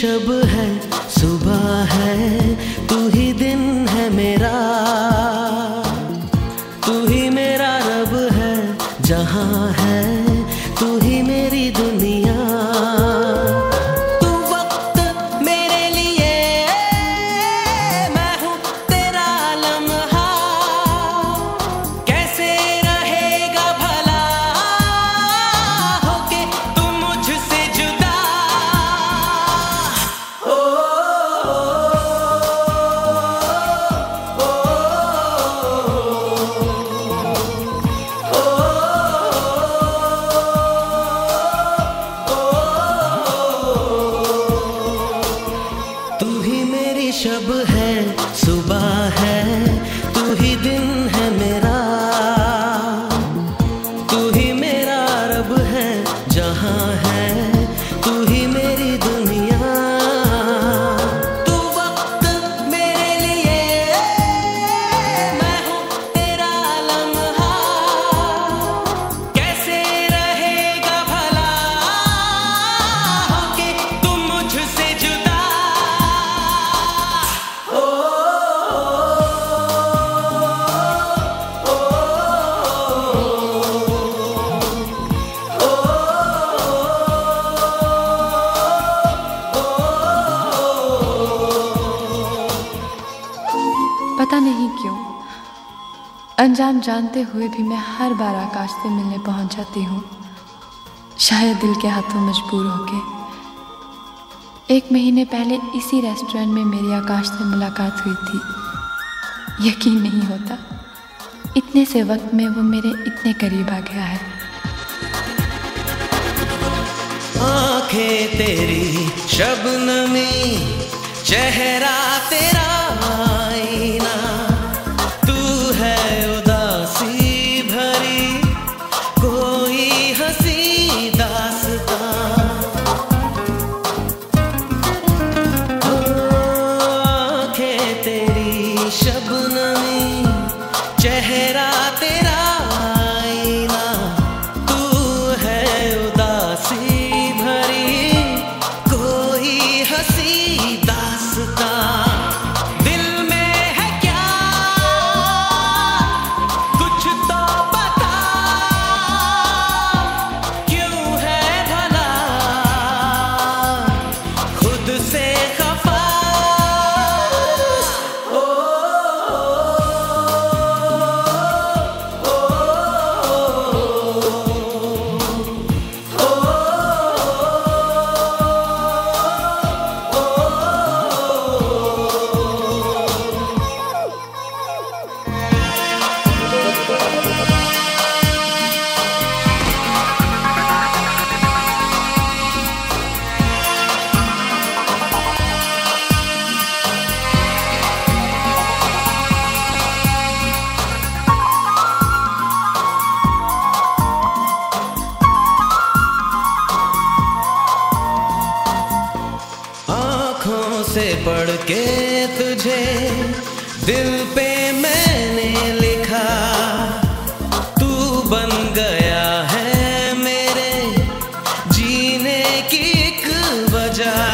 शब है सुबह है तू ही दिन है मेरा। पता नहीं क्यों। अंजाम जानते हुए भी मैं हर बार आकाश से मिलने पहुँच जाती हूँ। शायद दिल के हाथों मजबूर होके। एक महीने पहले इसी रेस्टोरेंट में मेरी आकाश से मुलाकात हुई थी। यकीन नहीं होता, इतने से वक्त में वो मेरे इतने करीब आ गया है। आँखें तेरी शबनमी, चेहरा तेरा। पढ़ के तुझे दिल पे मैंने लिखा, तू बन गया है मेरे जीने की एक वजह।